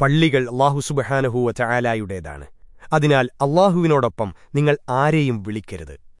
പള്ളികൾ അള്ളാഹുസുബഹാനഹൂവ ചായാലായുടേതാണ് അതിനാൽ അള്ളാഹുവിനോടൊപ്പം നിങ്ങൾ ആരെയും വിളിക്കരുത്.